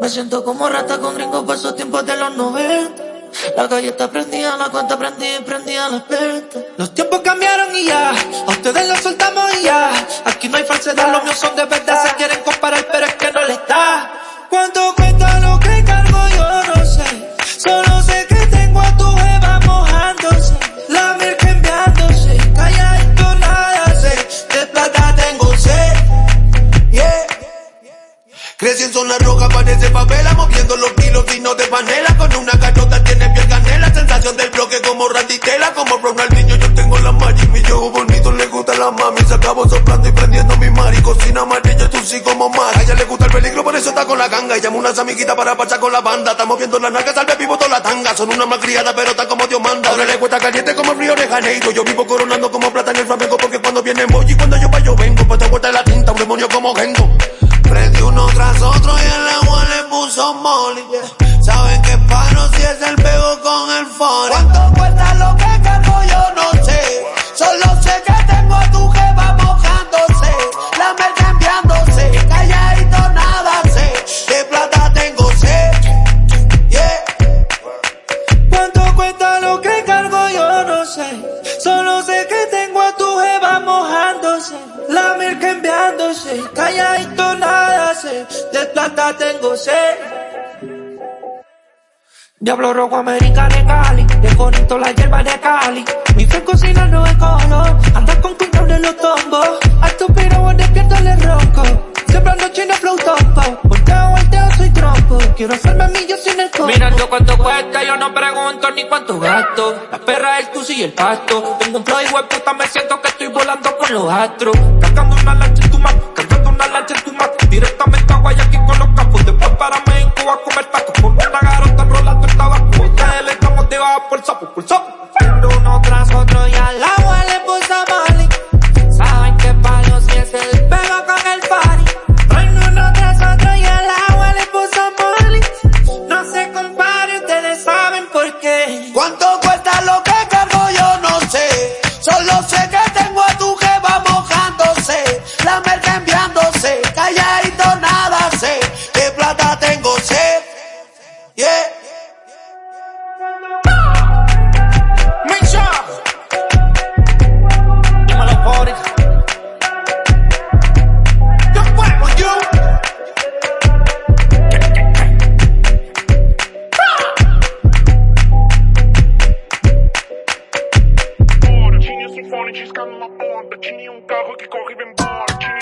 Me siento como rata con gringos por esos tiempos de los 90. La calle está prendida, la cuenta prendida y prendida la venta. Los tiempos cambiaron y ya, a ustedes los soltamos y ya. Aquí no hay falsedad, los míos son de verdad. Se quieren comparar, pero es que no le está. ¿Cuánto Zona roja, parece favela, moviendo los kilos no de panela. Con una carota tiene piel canela, sensación del bloque como Randitela, como Ronaldinho. Yo tengo la mari, mi yo bonito, le gusta la mami. Se acabó soplando y prendiendo mi mari, cocina amarilla, tú sí como mar. A ella le gusta el peligro, por eso está con la ganga. Y llama unas amiguitas para pasar con la banda. Estamos viendo la nalga, salve vivo toda la tanga. Son una malcriada, pero está como Dios manda. Ahora le cuesta caliente como el río de Janeiro. Yo vivo coronando como plata en el flamenco, viene Moji, cuando yo pa' yo vengo. Pa' esta vuelta la tinta, un demonio como Gendo. Prendí uno tras otro y el agua le puso molly. Saben que paro si es el pego con el phone. ¿Cuánto cuesta lo que cargo? Yo no sé. Solo sé que tengo a tu jeva mojándose. La merca enviándose. Calladito nada sé. De plata tengo sed. Yeah. ¿Cuánto cuesta lo que cargo? Yo no sé. Solo sé que tengo a mojándose. La merca enviándose. Calladito nada sé. De plata tengo sed. Diablo rojo América de Cali, desconecto la hierba de Cali. Mi fe cocina no es color, anda con quiero hacerme millo sin el costo. Mirando cuánto cuesta, yo no pregunto ni cuánto gasto. La perra, el tusi y el pasto. Tengo un flow y puta, me siento que estoy volando con los astros. Cargando una lancha en tu map, cargando una lancha en tu map. Directamente a Guayaquil con los capos, después en Cuba a comer tacos. Con una garota rolando el tabaco. Ustedes le estamos debajo por el sapo, por el sapo. música numa porta. Tinha um carro que corria forte.